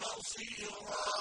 مصيرا